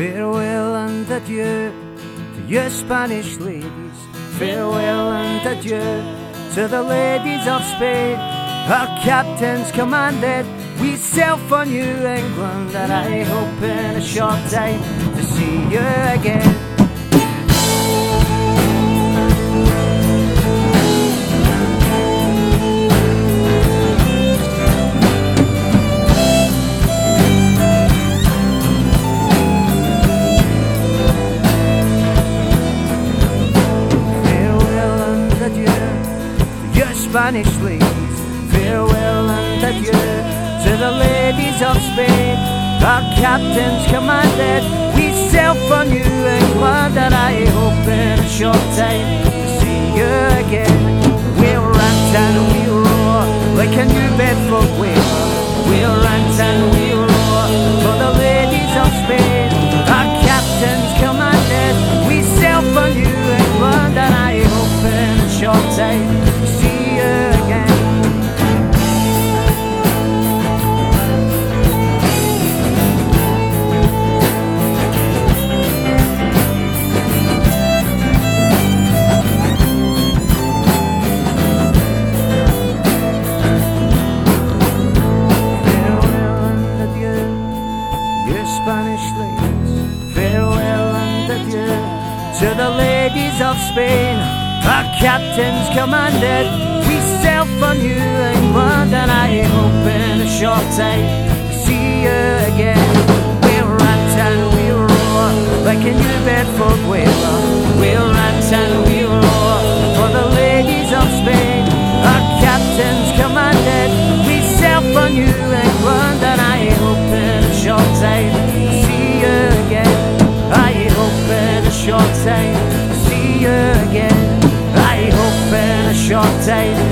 Farewell and adieu to your Spanish ladies. Farewell and adieu to the ladies of Spain. Our captains commanded, we sail for New England, and I hope in a short time to see you again. Spanish ladies. Farewell and adieu to the ladies of Spain. Our captains commanded, we sail for New England, and I hope in a short time to see you again. We'll rant and we'll roar like a New to the ladies of Spain. Our captains commanded, we sail for New England, and I hope in a short time say